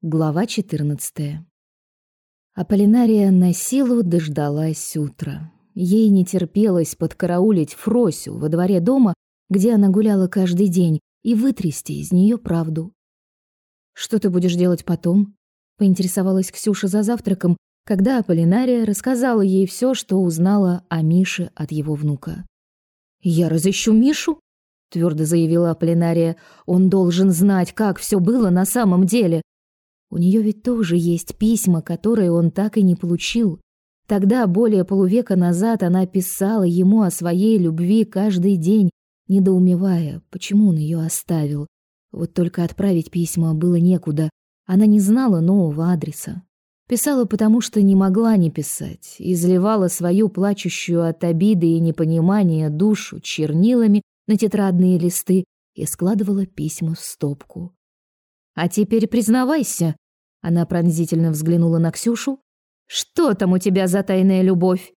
Глава 14. Аполлинария на силу дождалась утра. Ей не терпелось подкараулить Фросю во дворе дома, где она гуляла каждый день, и вытрясти из нее правду. «Что ты будешь делать потом?» — поинтересовалась Ксюша за завтраком, когда Аполлинария рассказала ей все, что узнала о Мише от его внука. «Я разыщу Мишу?» — твердо заявила Аполлинария. «Он должен знать, как все было на самом деле». У нее ведь тоже есть письма, которые он так и не получил. Тогда, более полувека назад, она писала ему о своей любви каждый день, недоумевая, почему он ее оставил. Вот только отправить письма было некуда. Она не знала нового адреса. Писала потому, что не могла не писать, изливала свою плачущую от обиды и непонимания душу чернилами на тетрадные листы и складывала письма в стопку. А теперь признавайся. Она пронзительно взглянула на Ксюшу. Что там у тебя за тайная любовь?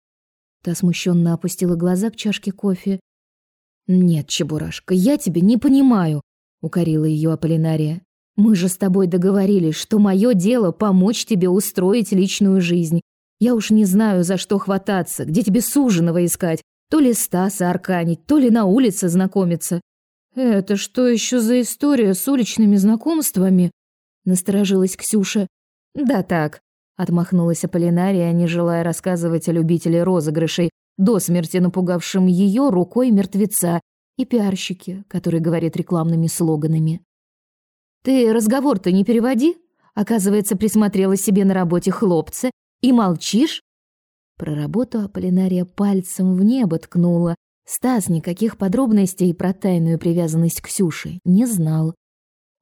Та смущенно опустила глаза к чашке кофе. Нет, Чебурашка, я тебя не понимаю, укорила ее Аполлинария. Мы же с тобой договорились, что мое дело помочь тебе устроить личную жизнь. Я уж не знаю, за что хвататься, где тебе суженого искать. То ли Стаса арканить, то ли на улице знакомиться. «Это что еще за история с уличными знакомствами?» — насторожилась Ксюша. «Да так», — отмахнулась Аполлинария, не желая рассказывать о любителе розыгрышей, до смерти напугавшем ее рукой мертвеца и пиарщике, который говорит рекламными слоганами. «Ты разговор-то не переводи. Оказывается, присмотрела себе на работе хлопца и молчишь?» Про работу Аполлинария пальцем в небо ткнула, Стас никаких подробностей про тайную привязанность Ксюши не знал.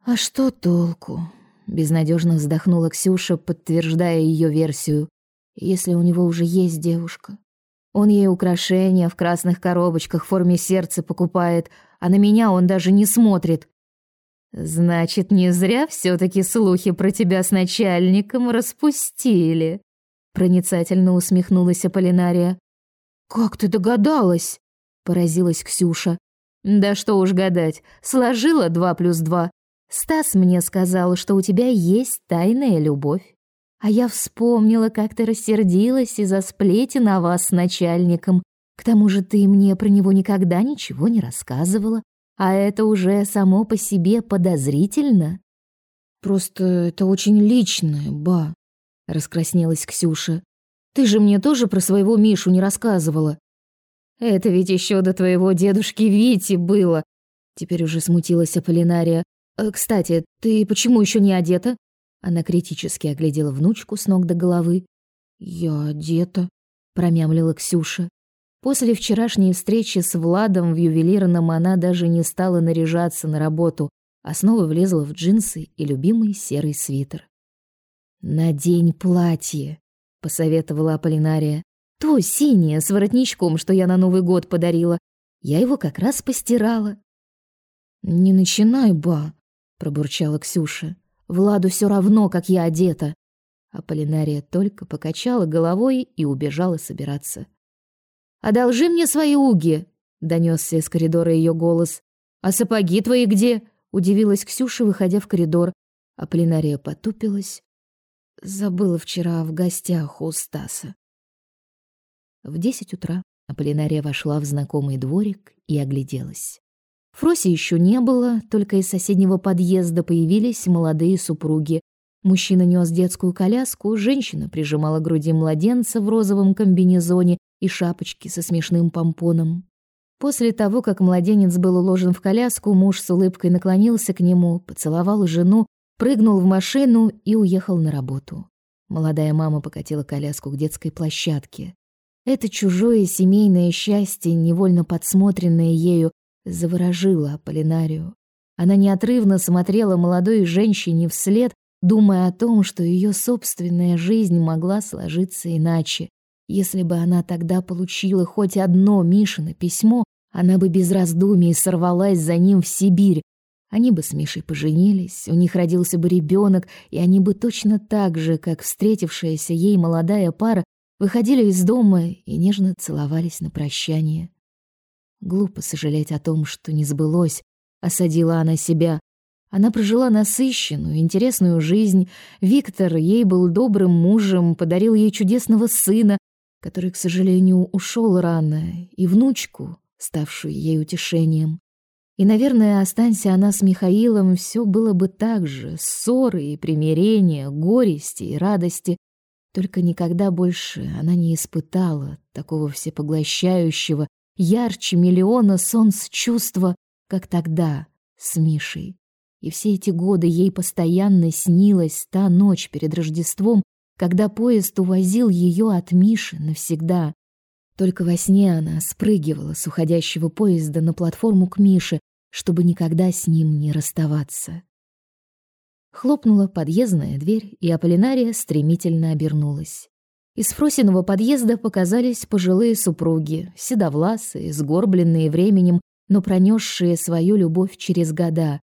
А что толку? Безнадежно вздохнула Ксюша, подтверждая ее версию. Если у него уже есть девушка. Он ей украшения в красных коробочках в форме сердца покупает, а на меня он даже не смотрит. Значит, не зря все таки слухи про тебя с начальником распустили. Проницательно усмехнулась Аполлинария. Как ты догадалась? Поразилась Ксюша. Да что уж гадать, сложила два плюс два. Стас мне сказал, что у тебя есть тайная любовь. А я вспомнила, как ты рассердилась из-за сплетен о вас с начальником. К тому же ты мне про него никогда ничего не рассказывала. А это уже само по себе подозрительно. Просто это очень личное, ба, раскраснелась Ксюша. Ты же мне тоже про своего Мишу не рассказывала. Это ведь еще до твоего дедушки Вити было. Теперь уже смутилась Аполлинария. «Э, кстати, ты почему еще не одета? Она критически оглядела внучку с ног до головы. Я одета, промямлила Ксюша. После вчерашней встречи с Владом в ювелирном она даже не стала наряжаться на работу, а снова влезла в джинсы и любимый серый свитер. «Надень платье», — посоветовала Аполлинария. То синее с воротничком, что я на Новый год подарила. Я его как раз постирала. Не начинай, ба, пробурчала Ксюша. Владу все равно, как я одета. А Полинария только покачала головой и убежала собираться. «Одолжи мне свои уги!» — донесся из коридора ее голос. «А сапоги твои где?» — удивилась Ксюша, выходя в коридор. А Полинария потупилась. Забыла вчера в гостях у Стаса. В десять утра Аполлинария вошла в знакомый дворик и огляделась. Фроси еще не было, только из соседнего подъезда появились молодые супруги. Мужчина нес детскую коляску, женщина прижимала к груди младенца в розовом комбинезоне и шапочке со смешным помпоном. После того, как младенец был уложен в коляску, муж с улыбкой наклонился к нему, поцеловал жену, прыгнул в машину и уехал на работу. Молодая мама покатила коляску к детской площадке. Это чужое семейное счастье, невольно подсмотренное ею, заворожило Аполлинарию. Она неотрывно смотрела молодой женщине вслед, думая о том, что ее собственная жизнь могла сложиться иначе. Если бы она тогда получила хоть одно Мишино письмо, она бы без раздумий сорвалась за ним в Сибирь. Они бы с Мишей поженились, у них родился бы ребенок, и они бы точно так же, как встретившаяся ей молодая пара, выходили из дома и нежно целовались на прощание. Глупо сожалеть о том, что не сбылось, осадила она себя. Она прожила насыщенную, интересную жизнь. Виктор ей был добрым мужем, подарил ей чудесного сына, который, к сожалению, ушел рано, и внучку, ставшую ей утешением. И, наверное, останься она с Михаилом, все было бы так же: ссоры и примирения, горести и радости. Только никогда больше она не испытала такого всепоглощающего, ярче миллиона солнц чувства, как тогда с Мишей. И все эти годы ей постоянно снилась та ночь перед Рождеством, когда поезд увозил ее от Миши навсегда. Только во сне она спрыгивала с уходящего поезда на платформу к Мише, чтобы никогда с ним не расставаться. Хлопнула подъездная дверь, и Аполлинария стремительно обернулась. Из Фросиного подъезда показались пожилые супруги, седовласые, сгорбленные временем, но пронесшие свою любовь через года.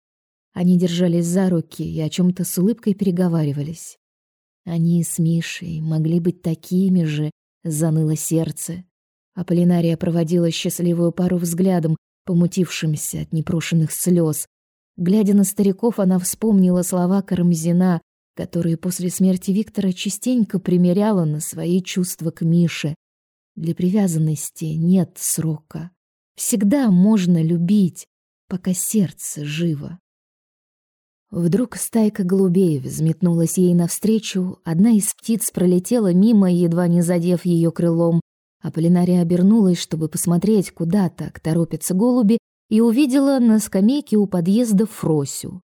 Они держались за руки и о чем то с улыбкой переговаривались. Они с Мишей могли быть такими же, заныло сердце. Аполлинария проводила счастливую пару взглядом, помутившимся от непрошенных слез. Глядя на стариков, она вспомнила слова Карамзина, которые после смерти Виктора частенько примеряла на свои чувства к Мише. Для привязанности нет срока. Всегда можно любить, пока сердце живо. Вдруг стайка голубей взметнулась ей навстречу, одна из птиц пролетела мимо, едва не задев ее крылом, Аполлинария обернулась, чтобы посмотреть, куда так торопятся голуби, и увидела на скамейке у подъезда Фросю.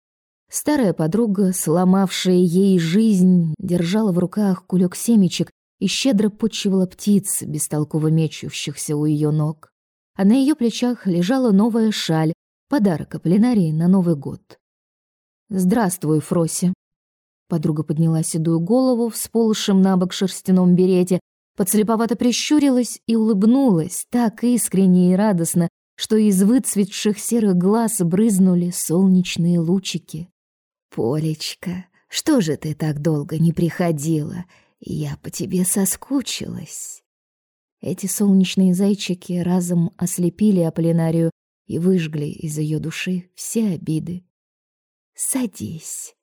Старая подруга, сломавшая ей жизнь, держала в руках кулек семечек и щедро подчивала птиц, бестолково мечущихся у ее ног. А на ее плечах лежала новая шаль, подарок Аполлинарии на Новый год. «Здравствуй, Фрося!» Подруга подняла седую голову в сползшем на бок шерстяном берете подслеповато прищурилась и улыбнулась так искренне и радостно, что из выцветших серых глаз брызнули солнечные лучики. «Полечка, что же ты так долго не приходила? Я по тебе соскучилась». Эти солнечные зайчики разом ослепили Аполлинарию и выжгли из ее души все обиды. «Садись».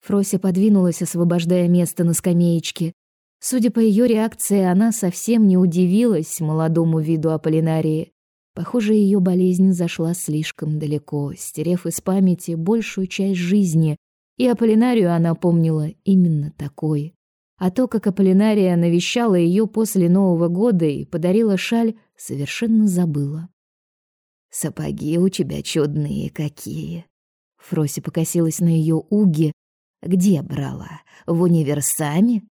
Фрося подвинулась, освобождая место на скамеечке. Судя по ее реакции, она совсем не удивилась молодому виду Аполлинарии. Похоже, ее болезнь зашла слишком далеко, стерев из памяти большую часть жизни, и Аполлинарию она помнила именно такой. А то, как Аполлинария навещала ее после Нового года и подарила шаль, совершенно забыла. «Сапоги у тебя чудные какие!» Фроси покосилась на ее уги. «Где брала? В универсаме?»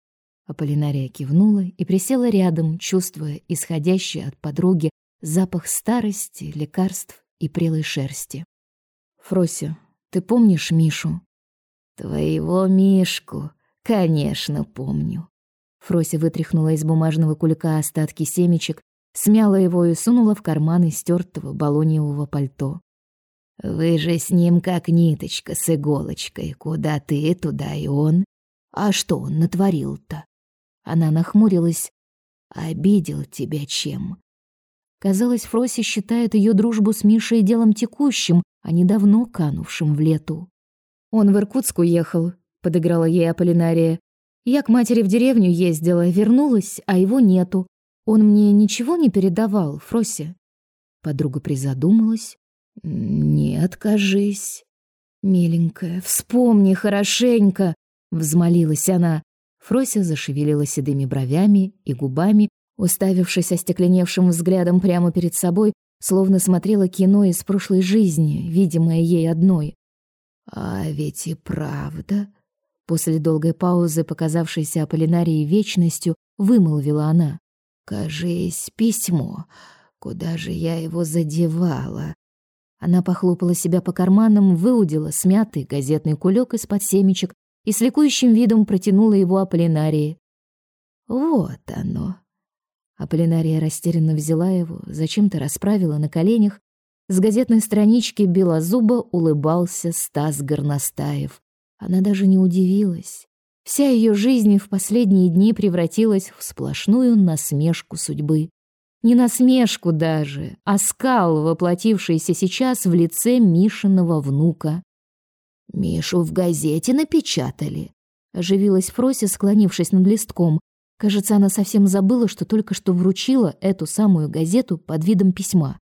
Аполлинария кивнула и присела рядом, чувствуя исходящий от подруги запах старости, лекарств и прелой шерсти. «Фрося, ты помнишь Мишу?» «Твоего Мишку, конечно, помню». Фрося вытряхнула из бумажного кулька остатки семечек, смяла его и сунула в карман истертого балониевого пальто. «Вы же с ним как ниточка с иголочкой. Куда ты, туда и он. А что он натворил-то?» Она нахмурилась. «Обидел тебя чем?» Казалось, Фроси считает ее дружбу с Мишей делом текущим, а не давно канувшим в лету. «Он в Иркутск уехал», — подыграла ей Аполлинария. «Я к матери в деревню ездила, вернулась, а его нету. Он мне ничего не передавал, Фроси?» Подруга призадумалась. «Не откажись». «Миленькая, вспомни хорошенько», — взмолилась она. Фрося зашевелила седыми бровями и губами, уставившись остекленевшим взглядом прямо перед собой, словно смотрела кино из прошлой жизни, видимое ей одной. «А ведь и правда...» После долгой паузы, показавшейся Аполлинарии вечностью, вымолвила она. «Кажись, письмо. Куда же я его задевала?» Она похлопала себя по карманам, выудила смятый газетный кулек из-под семечек и с ликующим видом протянула его Аполлинарии. «Вот оно!» Аполлинария растерянно взяла его, зачем-то расправила на коленях. С газетной странички белозубо улыбался Стас Горностаев. Она даже не удивилась. Вся ее жизнь в последние дни превратилась в сплошную насмешку судьбы. Не насмешку даже, а скал, воплотившийся сейчас в лице Мишиного внука. Мишу в газете напечатали. Оживилась Фрося, склонившись над листком. Кажется, она совсем забыла, что только что вручила эту самую газету под видом письма.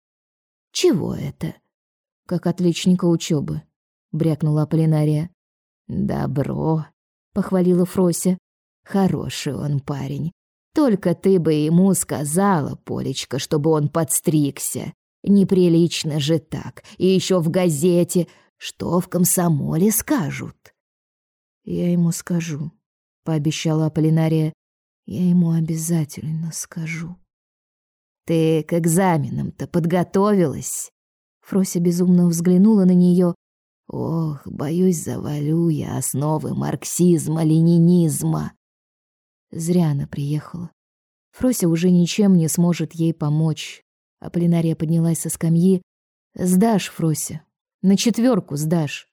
Чего это? Как отличника учебы, брякнула Аполлинария. Добро, похвалила Фрося. Хороший он парень. Только ты бы ему сказала, Полечка, чтобы он подстригся. Неприлично же так. И еще в газете, что в комсомоле скажут. Я ему скажу, пообещала Аполлинария. Я ему обязательно скажу. Ты к экзаменам-то подготовилась? Фрося безумно взглянула на нее. Ох, боюсь, завалю я основы марксизма, ленинизма. Зря она приехала. Фрося уже ничем не сможет ей помочь. Аполлинария поднялась со скамьи. «Сдашь, Фрося. На четверку сдашь».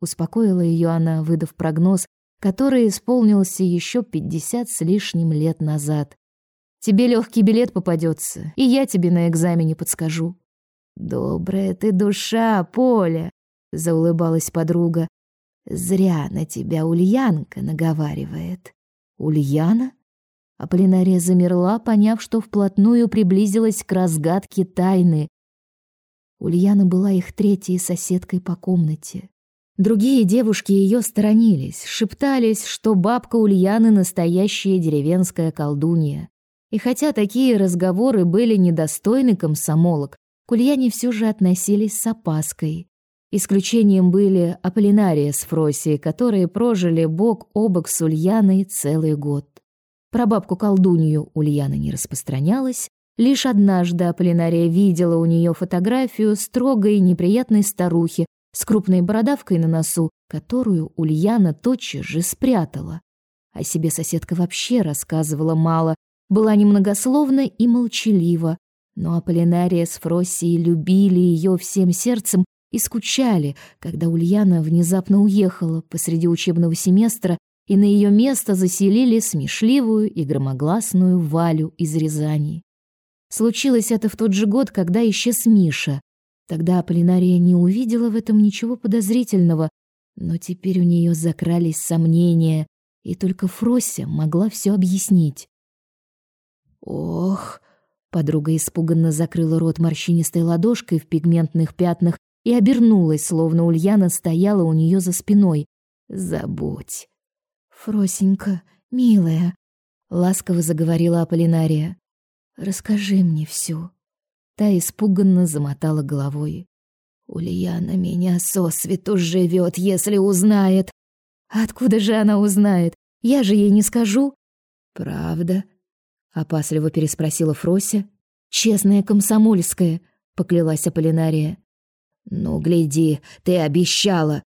Успокоила ее она, выдав прогноз, который исполнился еще пятьдесят с лишним лет назад. «Тебе легкий билет попадется, и я тебе на экзамене подскажу». «Добрая ты душа, Поля!» — заулыбалась подруга. «Зря на тебя Ульянка наговаривает». «Ульяна?» Аполлинария замерла, поняв, что вплотную приблизилась к разгадке тайны. Ульяна была их третьей соседкой по комнате. Другие девушки ее сторонились, шептались, что бабка Ульяны настоящая деревенская колдунья. И хотя такие разговоры были недостойны комсомолок, к Ульяне все же относились с опаской. Исключением были Аполлинария с Фросией, которые прожили бок о бок с Ульяной целый год. Про бабку-колдунью Ульяна не распространялась, лишь однажды Аполлинария видела у нее фотографию строгой неприятной старухи с крупной бородавкой на носу, которую Ульяна тотчас же спрятала. О себе соседка вообще рассказывала мало, была немногословна и молчалива, но Аполлинария с Фроссией любили ее всем сердцем и скучали, когда Ульяна внезапно уехала посреди учебного семестра, и на ее место заселили смешливую и громогласную Валю из Рязани. Случилось это в тот же год, когда исчез Миша, Тогда Аполлинария не увидела в этом ничего подозрительного, но теперь у нее закрались сомнения, и только Фрося могла все объяснить. «Ох!» — подруга испуганно закрыла рот морщинистой ладошкой в пигментных пятнах и обернулась, словно Ульяна стояла у нее за спиной. «Забудь!» «Фросенька, милая!» — ласково заговорила Аполлинария. «Расскажи мне все. Та испуганно замотала головой. Ульяна меня сосвету живет, если узнает. Откуда же она узнает? Я же ей не скажу. Правда? Опасливо переспросила Фрося. Честная комсомольская, поклялась Аполлинария. Ну, гляди, ты обещала.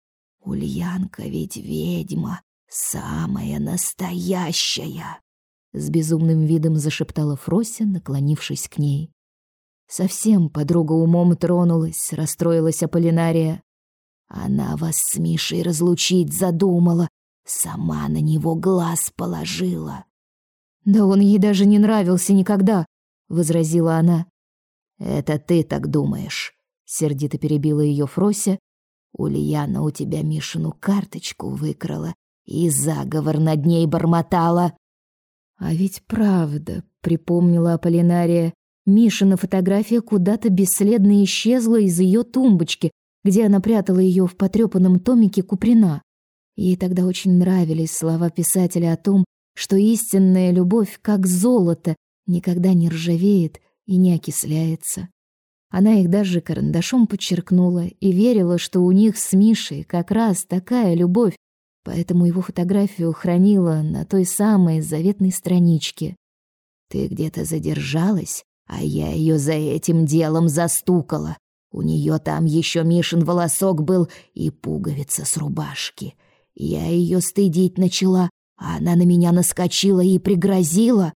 Ульянка ведь ведьма, самая настоящая. С безумным видом зашептала Фрося, наклонившись к ней. Совсем подруга умом тронулась, расстроилась Аполлинария. Она вас с Мишей разлучить задумала, сама на него глаз положила. Да он ей даже не нравился никогда, возразила она. Это ты так думаешь, сердито перебила ее Фрося. Ульяна у тебя Мишину карточку выкрала и заговор над ней бормотала. А ведь правда, припомнила Аполлинария. Мишина фотография куда-то бесследно исчезла из ее тумбочки, где она прятала ее в потрепанном томике Куприна. Ей тогда очень нравились слова писателя о том, что истинная любовь, как золото, никогда не ржавеет и не окисляется. Она их даже карандашом подчеркнула и верила, что у них с Мишей как раз такая любовь, поэтому его фотографию хранила на той самой заветной страничке. «Ты где-то задержалась?» А я ее за этим делом застукала. У нее там еще Мишин волосок был и пуговица с рубашки. Я ее стыдить начала, а она на меня наскочила и пригрозила.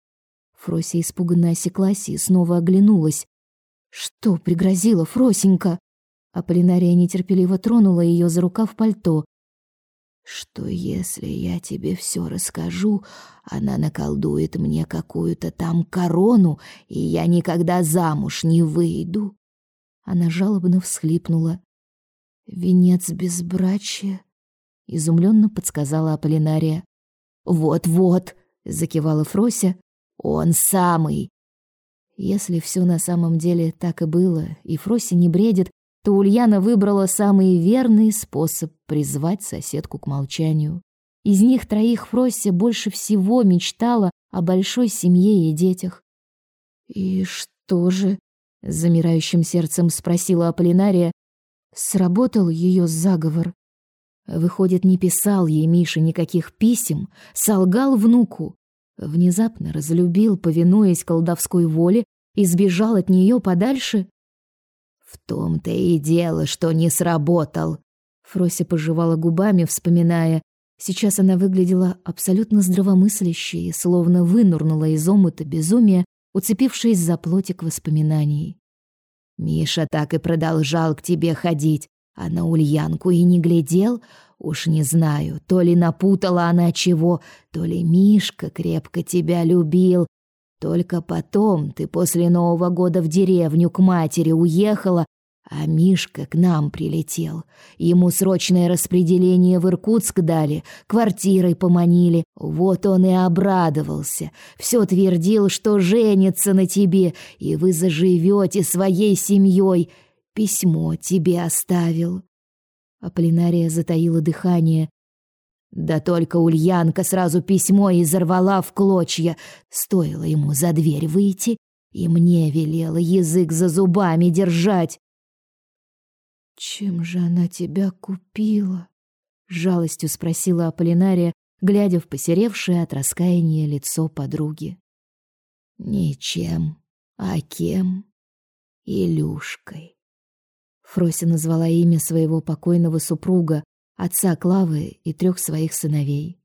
Фрося испуганно осеклась и снова оглянулась. «Что пригрозила, Фросенька?» Аполлинария нетерпеливо тронула ее за рукав пальто что если я тебе все расскажу, она наколдует мне какую-то там корону, и я никогда замуж не выйду. Она жалобно всхлипнула. Венец безбрачия, изумленно подсказала Аполлинария. Вот-вот, закивала Фрося. Он самый. Если все на самом деле так и было, и Фрося не бредит, то Ульяна выбрала самый верный способ призвать соседку к молчанию. Из них троих Фрося больше всего мечтала о большой семье и детях. И что же, замирающим сердцем спросила Аполлинария, сработал ее заговор. Выходит, не писал ей Миша никаких писем, солгал внуку. Внезапно разлюбил, повинуясь колдовской воле, и сбежал от нее подальше. В том-то и дело, что не сработал. Фрося пожевала губами, вспоминая. Сейчас она выглядела абсолютно здравомыслящей, словно вынурнула из омута безумия, уцепившись за плотик воспоминаний. Миша так и продолжал к тебе ходить, а на Ульянку и не глядел. Уж не знаю, то ли напутала она чего, то ли Мишка крепко тебя любил. Только потом ты после Нового года в деревню к матери уехала, а Мишка к нам прилетел. Ему срочное распределение в Иркутск дали, квартирой поманили. Вот он и обрадовался. Все твердил, что женится на тебе, и вы заживете своей семьей. Письмо тебе оставил. Аполлинария затаила дыхание. Да только Ульянка сразу письмо изорвала в клочья. Стоило ему за дверь выйти, и мне велела язык за зубами держать. «Чем же она тебя купила?» — жалостью спросила Аполлинария, глядя в посеревшее от раскаяния лицо подруги. «Ничем. А кем? Илюшкой». Фрося назвала имя своего покойного супруга, отца Клавы и трех своих сыновей.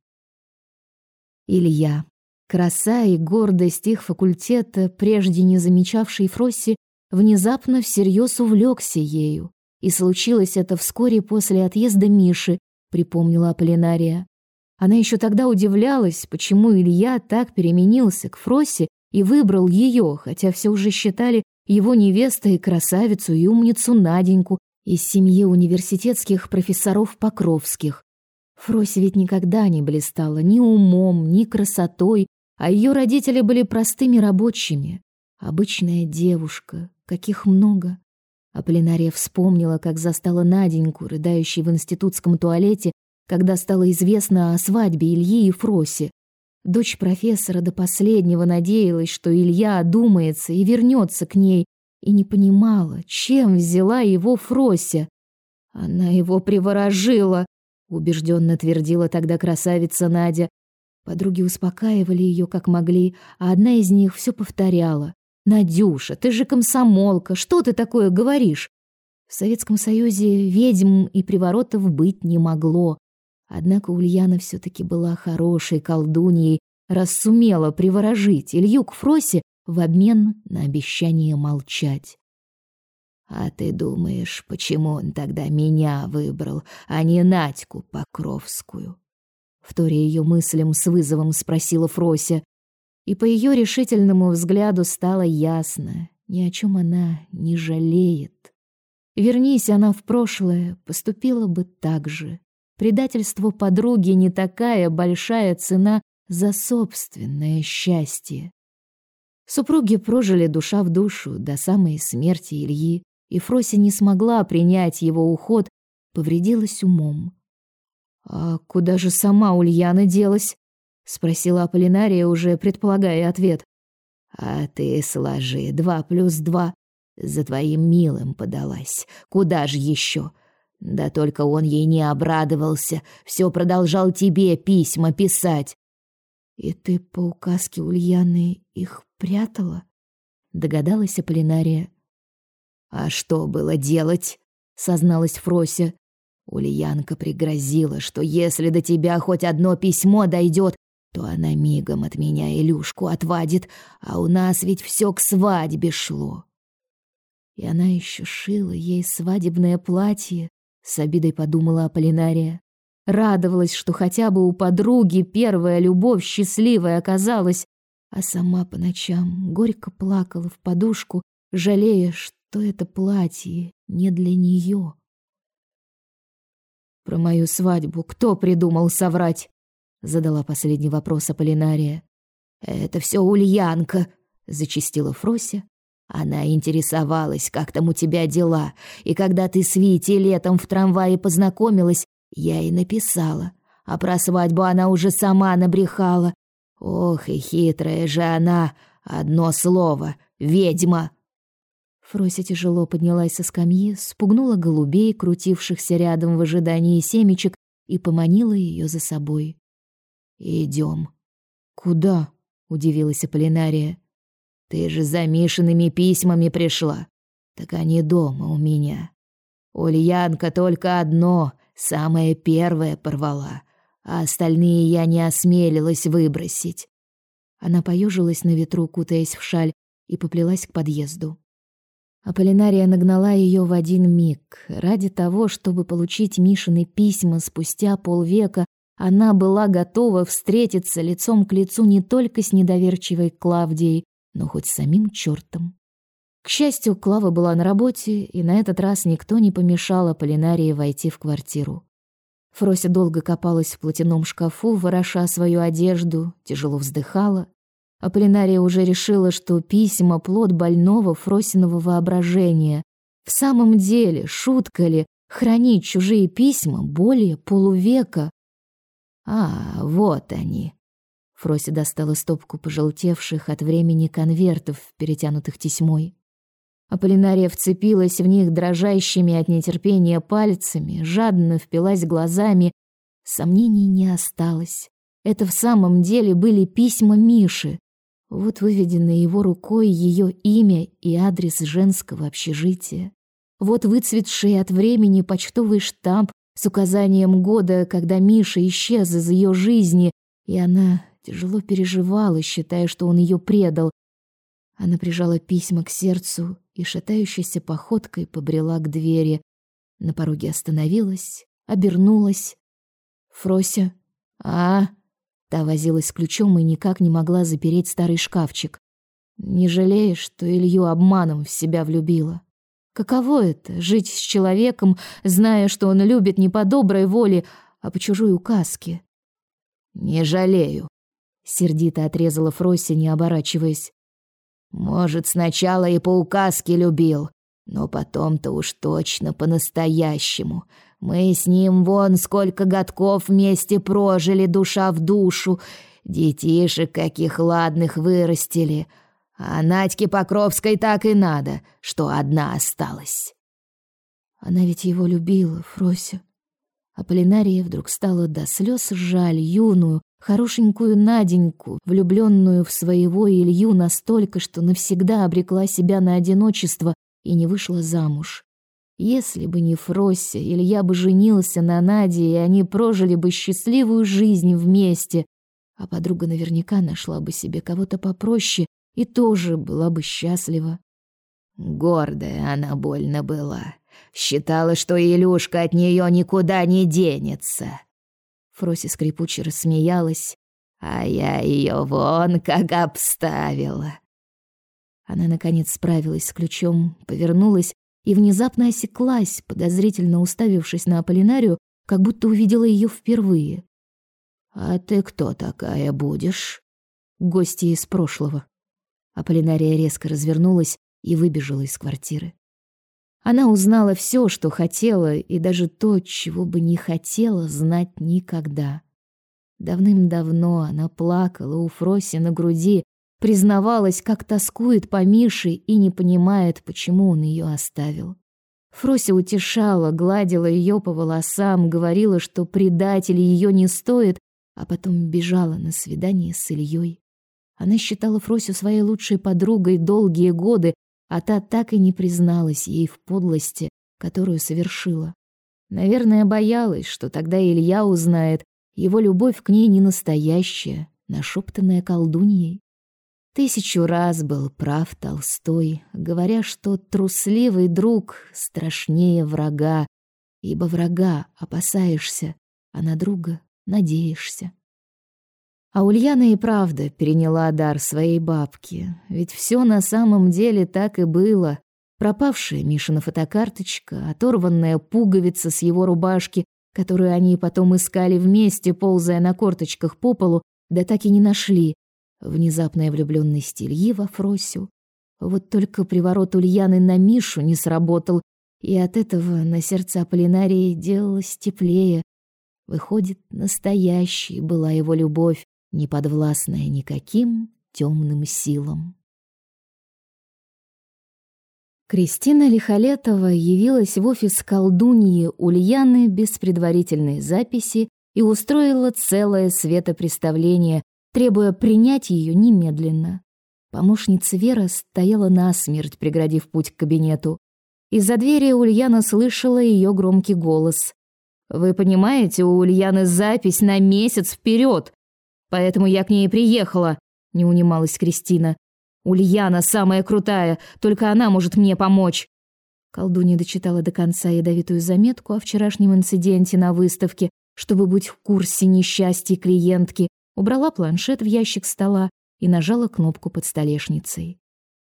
Илья, краса и гордость их факультета, прежде не замечавший Фросси, внезапно всерьез увлекся ею и случилось это вскоре после отъезда Миши, припомнила Аполлинария. Она еще тогда удивлялась, почему Илья так переменился к Фросе и выбрал ее, хотя все уже считали его невестой красавицу и умницу Наденьку из семьи университетских профессоров Покровских. Фрося ведь никогда не блистала ни умом, ни красотой, а ее родители были простыми рабочими. Обычная девушка, каких много. Аполлинария вспомнила, как застала Наденьку, рыдающей в институтском туалете, когда стало известно о свадьбе Ильи и Фроси. Дочь профессора до последнего надеялась, что Илья одумается и вернется к ней, и не понимала, чем взяла его Фрося. Она его приворожила, убежденно твердила тогда красавица Надя. Подруги успокаивали ее как могли, а одна из них все повторяла: Надюша, ты же комсомолка, что ты такое говоришь? В Советском Союзе ведьм и приворотов быть не могло. Однако Ульяна все таки была хорошей колдуньей, раз сумела приворожить Илью к Фросе в обмен на обещание молчать. А ты думаешь, почему он тогда меня выбрал, а не Надьку Покровскую? Вторя ее мыслям с вызовом спросила Фрося и по ее решительному взгляду стало ясно, ни о чем она не жалеет. Вернись она в прошлое, поступила бы так же. Предательство подруги не такая большая цена за собственное счастье. Супруги прожили душа в душу до самой смерти Ильи, и Фрося не смогла принять его уход, повредилась умом. А куда же сама Ульяна делась? спросила Аполлинария, уже предполагая ответ. А ты сложи два плюс два. За твоим милым подалась. Куда же еще? Да только он ей не обрадовался, все продолжал тебе письма писать. И ты по указке Ульяны их прятала? Догадалась Аполлинария. А что было делать? созналась Фрося. Ульянка пригрозила, что если до тебя хоть одно письмо дойдет, то она мигом от меня Илюшку отвадит, а у нас ведь все к свадьбе шло. И она еще шила ей свадебное платье, с обидой подумала Аполлинария. Радовалась, что хотя бы у подруги первая любовь счастливая оказалась, а сама по ночам горько плакала в подушку, жалея, что это платье не для нее. Про мою свадьбу кто придумал соврать? Задала последний вопрос Аполлинария. Это все Ульянка, зачистила Фрося. Она интересовалась, как там у тебя дела, и когда ты с Витей летом в трамвае познакомилась, я ей написала. А про свадьбу она уже сама набрехала. Ох, и хитрая же она, одно слово ведьма. Фрося тяжело поднялась со скамьи, спугнула голубей, крутившихся рядом в ожидании семечек, и поманила ее за собой. Идем. Куда? удивилась Аполлинария. Ты же за Мишиными письмами пришла. Так они дома у меня. Ульянка только одно, самое первое порвала, а остальные я не осмелилась выбросить. Она поежилась на ветру, кутаясь в шаль, и поплелась к подъезду. Аполлинария нагнала ее в один миг. Ради того, чтобы получить Мишины письма спустя полвека, она была готова встретиться лицом к лицу не только с недоверчивой Клавдией, но хоть с самим чертом. К счастью, Клава была на работе, и на этот раз никто не помешал Аполлинарии войти в квартиру. Фрося долго копалась в платяном шкафу, вороша свою одежду, тяжело вздыхала, Аполлинария уже решила, что письма — плод больного Фросиного воображения. В самом деле, шутка ли хранить чужие письма более полувека? А, вот они. Фрося достала стопку пожелтевших от времени конвертов, перетянутых тесьмой. Аполлинария вцепилась в них дрожащими от нетерпения пальцами, жадно впилась глазами. Сомнений не осталось. Это в самом деле были письма Миши. Вот выведенное его рукой ее имя и адрес женского общежития. Вот выцветший от времени почтовый штамп с указанием года, когда Миша исчез из ее жизни, и она тяжело переживала, считая, что он ее предал. Она прижала письма к сердцу и шатающейся походкой побрела к двери. На пороге остановилась, обернулась. «Фрося?» «А?» Та возилась с ключом и никак не могла запереть старый шкафчик. Не жалеешь, что Илью обманом в себя влюбила? Каково это — жить с человеком, зная, что он любит не по доброй воле, а по чужой указке? «Не жалею», — сердито отрезала Фрося, не оборачиваясь. «Может, сначала и по указке любил, но потом-то уж точно по-настоящему. Мы с ним вон сколько годков вместе прожили душа в душу, детишек каких ладных вырастили. А Надьке Покровской так и надо, что одна осталась. Она ведь его любила, Фрося. А Полинария вдруг стала до слез жаль юную, хорошенькую Наденьку, влюбленную в своего Илью настолько, что навсегда обрекла себя на одиночество и не вышла замуж. Если бы не Фрося, Илья бы женился на Наде, и они прожили бы счастливую жизнь вместе. А подруга наверняка нашла бы себе кого-то попроще и тоже была бы счастлива. Гордая она больно была. Считала, что Илюшка от нее никуда не денется. Фрося скрипуче рассмеялась, а я ее вон как обставила. Она наконец справилась с ключом, повернулась и внезапно осеклась, подозрительно уставившись на Аполлинарию, как будто увидела ее впервые. «А ты кто такая будешь?» «Гости из прошлого». Аполлинария резко развернулась и выбежала из квартиры. Она узнала все, что хотела, и даже то, чего бы не хотела знать никогда. Давным-давно она плакала у Фроси на груди, Признавалась, как тоскует по Мише и не понимает, почему он ее оставил. Фрося утешала, гладила ее по волосам, говорила, что предатель ее не стоит, а потом бежала на свидание с Ильей. Она считала Фросю своей лучшей подругой долгие годы, а та так и не призналась ей в подлости, которую совершила. Наверное, боялась, что тогда Илья узнает, его любовь к ней не настоящая, нашептанная колдуньей. Тысячу раз был прав Толстой, говоря, что трусливый друг страшнее врага, ибо врага опасаешься, а на друга надеешься. А Ульяна и правда переняла дар своей бабки, ведь все на самом деле так и было. Пропавшая Мишина фотокарточка, оторванная пуговица с его рубашки, которую они потом искали вместе, ползая на корточках по полу, да так и не нашли. Внезапная влюбленность Ильи во Фросю. Вот только приворот Ульяны на Мишу не сработал, и от этого на сердце Аполлинарии делалось теплее. Выходит, настоящей была его любовь, не подвластная никаким темным силам. Кристина Лихолетова явилась в офис колдуньи Ульяны без предварительной записи и устроила целое светопреставление, требуя принять ее немедленно. Помощница Вера стояла насмерть, преградив путь к кабинету. Из-за двери Ульяна слышала ее громкий голос. «Вы понимаете, у Ульяны запись на месяц вперед, поэтому я к ней приехала», — не унималась Кристина. Ульяна самая крутая, только она может мне помочь. Колдунья дочитала до конца ядовитую заметку о вчерашнем инциденте на выставке, чтобы быть в курсе несчастья клиентки, убрала планшет в ящик стола и нажала кнопку под столешницей.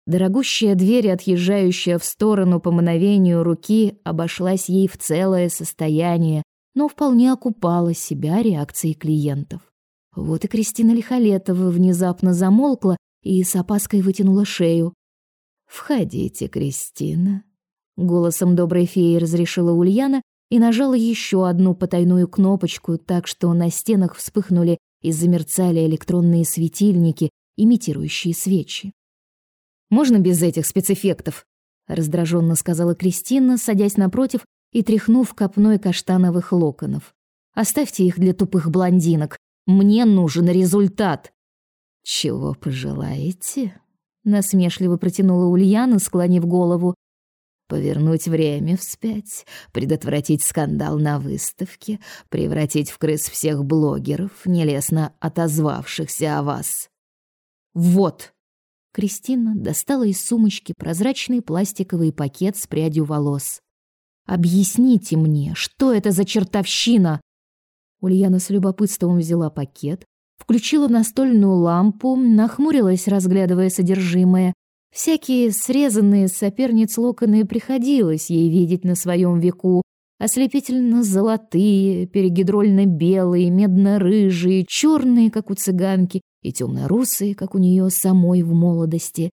Дорогущая дверь, отъезжающая в сторону по мановению руки, обошлась ей в целое состояние, но вполне окупала себя реакцией клиентов. Вот и Кристина Лихолетова внезапно замолкла и с опаской вытянула шею. «Входите, Кристина», — голосом доброй феи разрешила Ульяна и нажала еще одну потайную кнопочку, так что на стенах вспыхнули и замерцали электронные светильники, имитирующие свечи. «Можно без этих спецэффектов?» — раздраженно сказала Кристина, садясь напротив и тряхнув копной каштановых локонов. «Оставьте их для тупых блондинок. Мне нужен результат!» «Чего пожелаете?» — насмешливо протянула Ульяна, склонив голову. «Повернуть время вспять, предотвратить скандал на выставке, превратить в крыс всех блогеров, нелестно отозвавшихся о вас». «Вот!» Кристина достала из сумочки прозрачный пластиковый пакет с прядью волос. «Объясните мне, что это за чертовщина?» Ульяна с любопытством взяла пакет, включила настольную лампу, нахмурилась, разглядывая содержимое. Всякие срезанные соперниц локоны приходилось ей видеть на своем веку. Ослепительно-золотые, перегидрольно-белые, медно-рыжие, черные, как у цыганки, и темно-русые, как у нее самой в молодости.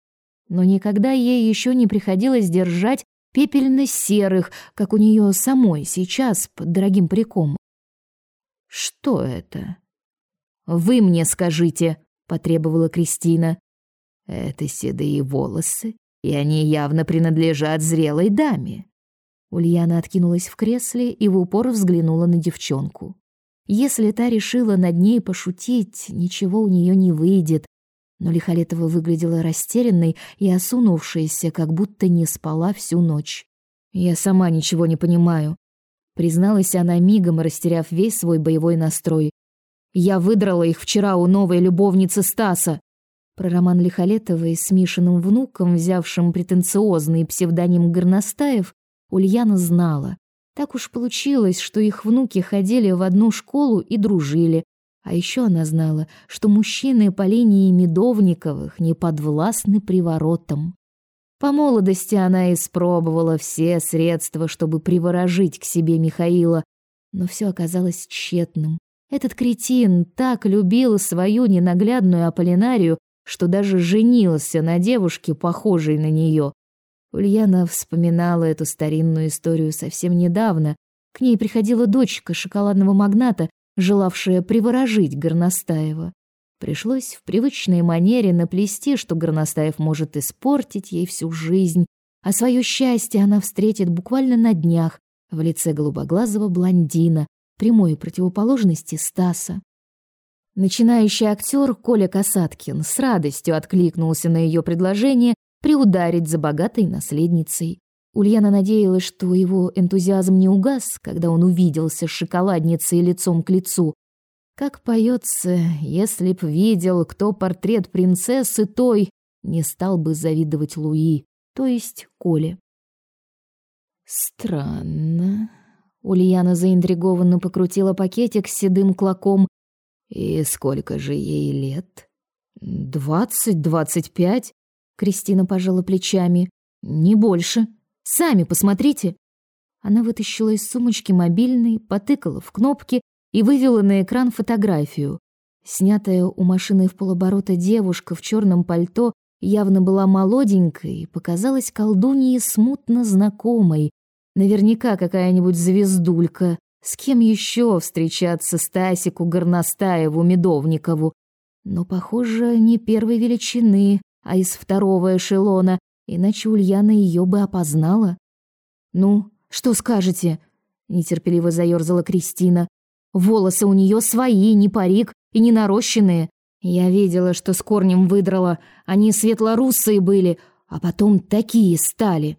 Но никогда ей еще не приходилось держать пепельно-серых, как у нее самой сейчас под дорогим париком. Что это? Вы мне скажите, потребовала Кристина. Это седые волосы, и они явно принадлежат зрелой даме. Ульяна откинулась в кресле и в упор взглянула на девчонку. Если та решила над ней пошутить, ничего у нее не выйдет. Но Лихолетова выглядела растерянной и осунувшейся, как будто не спала всю ночь. «Я сама ничего не понимаю», — призналась она мигом, растеряв весь свой боевой настрой. Я выдрала их вчера у новой любовницы Стаса. Про роман Лихолетовой с Мишиным внуком, взявшим претенциозный псевдоним Горностаев, Ульяна знала. Так уж получилось, что их внуки ходили в одну школу и дружили. А еще она знала, что мужчины по линии Медовниковых не подвластны приворотам. По молодости она испробовала все средства, чтобы приворожить к себе Михаила, но все оказалось тщетным. Этот кретин так любил свою ненаглядную Аполлинарию, что даже женился на девушке, похожей на нее. Ульяна вспоминала эту старинную историю совсем недавно. К ней приходила дочка шоколадного магната, желавшая приворожить Горностаева. Пришлось в привычной манере наплести, что Горностаев может испортить ей всю жизнь, а свое счастье она встретит буквально на днях в лице голубоглазого блондина, прямой противоположности Стаса. Начинающий актер Коля Касаткин с радостью откликнулся на ее предложение приударить за богатой наследницей. Ульяна надеялась, что его энтузиазм не угас, когда он увиделся с шоколадницей лицом к лицу. Как поется, если б видел, кто портрет принцессы той, не стал бы завидовать Луи, то есть Коле. Странно, Ульяна заинтригованно покрутила пакетик с седым клоком. «И сколько же ей лет?» «Двадцать, двадцать пять?» Кристина пожала плечами. «Не больше. Сами посмотрите». Она вытащила из сумочки мобильный, потыкала в кнопки и вывела на экран фотографию. Снятая у машины в полоборота девушка в черном пальто явно была молоденькой и показалась колдунье смутно знакомой. Наверняка какая-нибудь звездулька. С кем еще встречаться Стасику Горностаеву Медовникову? Но, похоже, не первой величины, а из второго эшелона, иначе Ульяна ее бы опознала. «Ну, что скажете?» — нетерпеливо заерзала Кристина. «Волосы у нее свои, не парик и не нарощенные. Я видела, что с корнем выдрала. Они светлорусые были, а потом такие стали.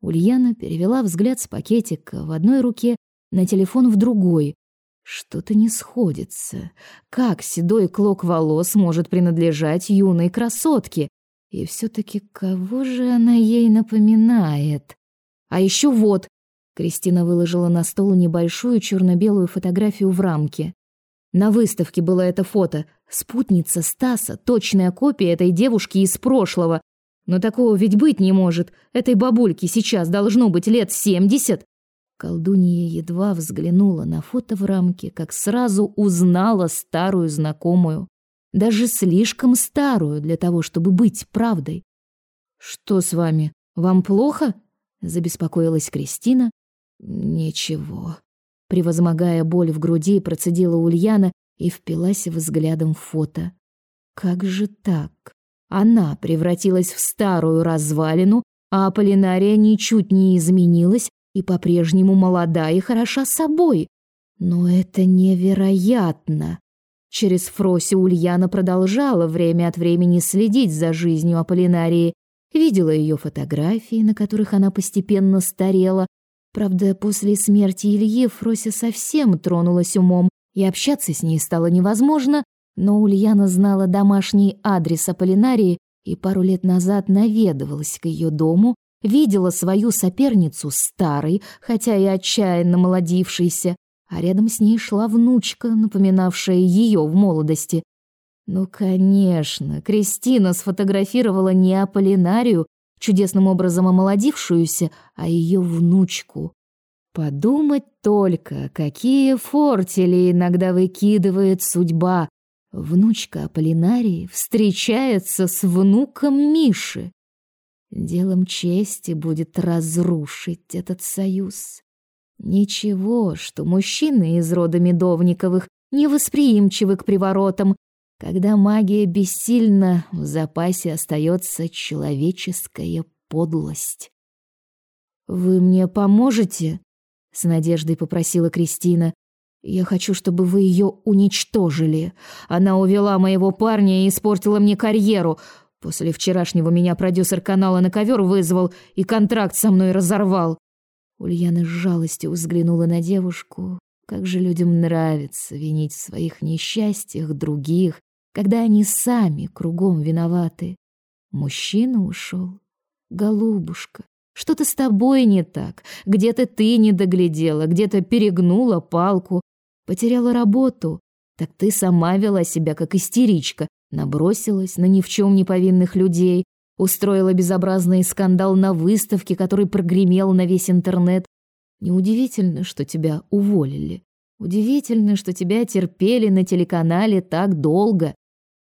Ульяна перевела взгляд с пакетика в одной руке на телефон в другой. Что-то не сходится. Как седой клок волос может принадлежать юной красотке? И все таки кого же она ей напоминает? А еще вот, Кристина выложила на стол небольшую черно белую фотографию в рамке. На выставке было это фото. Спутница Стаса, точная копия этой девушки из прошлого. Но такого ведь быть не может. Этой бабульке сейчас должно быть лет семьдесят. Колдунья едва взглянула на фото в рамке, как сразу узнала старую знакомую. Даже слишком старую для того, чтобы быть правдой. «Что с вами? Вам плохо?» — забеспокоилась Кристина. «Ничего», Превозмогая боль в груди, процедила Ульяна и впилась взглядом в фото. Как же так? Она превратилась в старую развалину, а Аполлинария ничуть не изменилась и по-прежнему молода и хороша собой. Но это невероятно. Через Фроси Ульяна продолжала время от времени следить за жизнью Аполлинарии, видела ее фотографии, на которых она постепенно старела, Правда, после смерти Ильи Фрося совсем тронулась умом, и общаться с ней стало невозможно, но Ульяна знала домашний адрес Аполлинарии и пару лет назад наведывалась к ее дому, видела свою соперницу старой, хотя и отчаянно молодившейся, а рядом с ней шла внучка, напоминавшая ее в молодости. Ну, конечно, Кристина сфотографировала не Аполлинарию, чудесным образом омолодившуюся, а ее внучку. Подумать только, какие фортели иногда выкидывает судьба. Внучка Аполлинарии встречается с внуком Миши. Делом чести будет разрушить этот союз. Ничего, что мужчины из рода Медовниковых невосприимчивы к приворотам, когда магия бессильна, в запасе остается человеческая подлость. «Вы мне поможете?» — с надеждой попросила Кристина. «Я хочу, чтобы вы ее уничтожили. Она увела моего парня и испортила мне карьеру. После вчерашнего меня продюсер канала на ковер вызвал и контракт со мной разорвал». Ульяна с жалостью взглянула на девушку. Как же людям нравится винить в своих несчастьях других, когда они сами кругом виноваты. Мужчина ушел. Голубушка, что-то с тобой не так. Где-то ты не доглядела, где-то перегнула палку, потеряла работу. Так ты сама вела себя как истеричка, набросилась на ни в чем не повинных людей, устроила безобразный скандал на выставке, который прогремел на весь интернет, Неудивительно, что тебя уволили. Удивительно, что тебя терпели на телеканале так долго.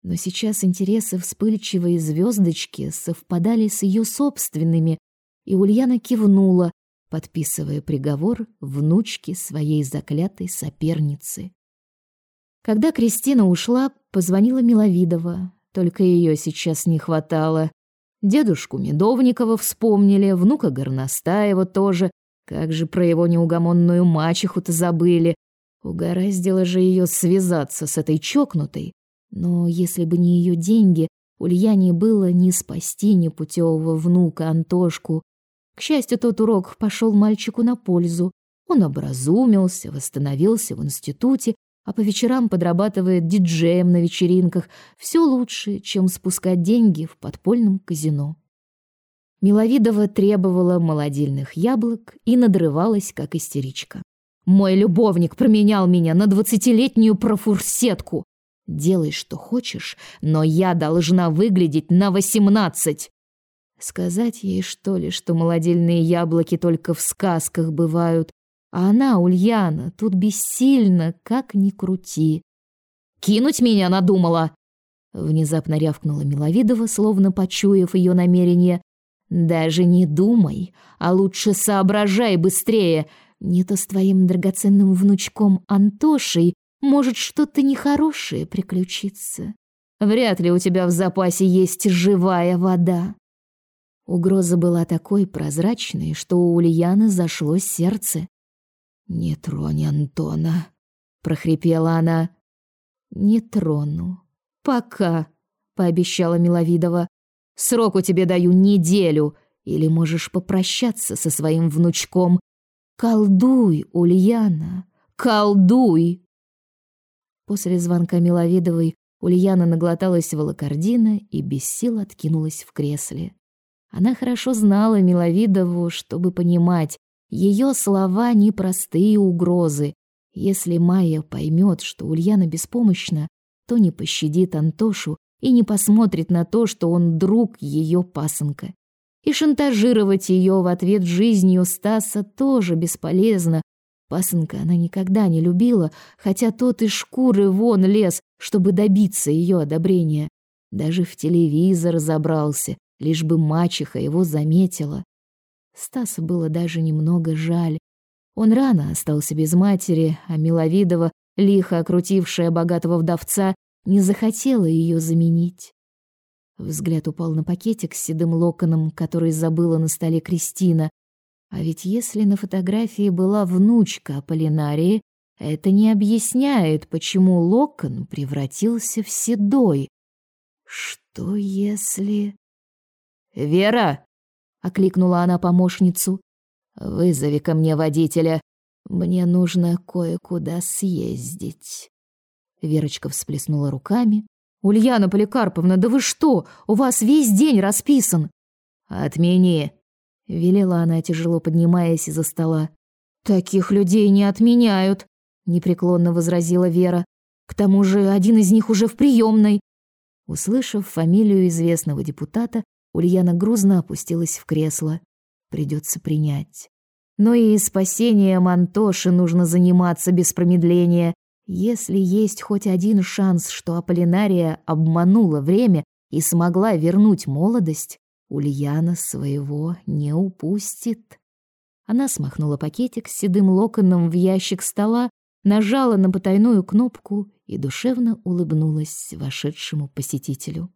Но сейчас интересы вспыльчивой звездочки совпадали с ее собственными, и Ульяна кивнула, подписывая приговор внучке своей заклятой соперницы. Когда Кристина ушла, позвонила Миловидова. Только ее сейчас не хватало. Дедушку Медовникова вспомнили, внука Горностаева тоже, как же про его неугомонную мачеху-то забыли. Угораздило же ее связаться с этой чокнутой. Но если бы не ее деньги, Ульяне было не спасти непутевого внука Антошку. К счастью, тот урок пошел мальчику на пользу. Он образумился, восстановился в институте, а по вечерам подрабатывает диджеем на вечеринках. Все лучше, чем спускать деньги в подпольном казино. Миловидова требовала молодильных яблок и надрывалась, как истеричка. «Мой любовник променял меня на двадцатилетнюю профурсетку. Делай, что хочешь, но я должна выглядеть на восемнадцать!» Сказать ей, что ли, что молодильные яблоки только в сказках бывают, а она, Ульяна, тут бессильна, как ни крути. «Кинуть меня надумала!» Внезапно рявкнула Миловидова, словно почуяв ее намерение. «Даже не думай, а лучше соображай быстрее. Не то с твоим драгоценным внучком Антошей может что-то нехорошее приключиться. Вряд ли у тебя в запасе есть живая вода». Угроза была такой прозрачной, что у Ульяны зашло сердце. «Не тронь Антона», — прохрипела она. «Не трону. Пока», — пообещала Миловидова. «Срок у тебе даю неделю, или можешь попрощаться со своим внучком. Колдуй, Ульяна, колдуй!» После звонка Миловидовой Ульяна наглоталась волокордина и без сил откинулась в кресле. Она хорошо знала Миловидову, чтобы понимать, ее слова не простые угрозы. Если Майя поймет, что Ульяна беспомощна, то не пощадит Антошу и не посмотрит на то, что он друг ее пасынка. И шантажировать ее в ответ жизнью Стаса тоже бесполезно. Пасынка она никогда не любила, хотя тот и шкуры вон лез, чтобы добиться ее одобрения. Даже в телевизор забрался, лишь бы мачеха его заметила. Стаса было даже немного жаль. Он рано остался без матери, а Миловидова, лихо окрутившая богатого вдовца, не захотела ее заменить. Взгляд упал на пакетик с седым локоном, который забыла на столе Кристина. А ведь если на фотографии была внучка Аполлинарии, это не объясняет, почему локон превратился в седой. Что если... «Вера!» — окликнула она помощницу. «Вызови ко мне водителя. Мне нужно кое-куда съездить». Верочка всплеснула руками. «Ульяна Поликарповна, да вы что? У вас весь день расписан!» «Отмени!» — велела она, тяжело поднимаясь из-за стола. «Таких людей не отменяют!» — непреклонно возразила Вера. «К тому же один из них уже в приемной!» Услышав фамилию известного депутата, Ульяна грузно опустилась в кресло. Придется принять. Но и спасением Антоши нужно заниматься без промедления. Если есть хоть один шанс, что Аполлинария обманула время и смогла вернуть молодость, Ульяна своего не упустит. Она смахнула пакетик с седым локоном в ящик стола, нажала на потайную кнопку и душевно улыбнулась вошедшему посетителю.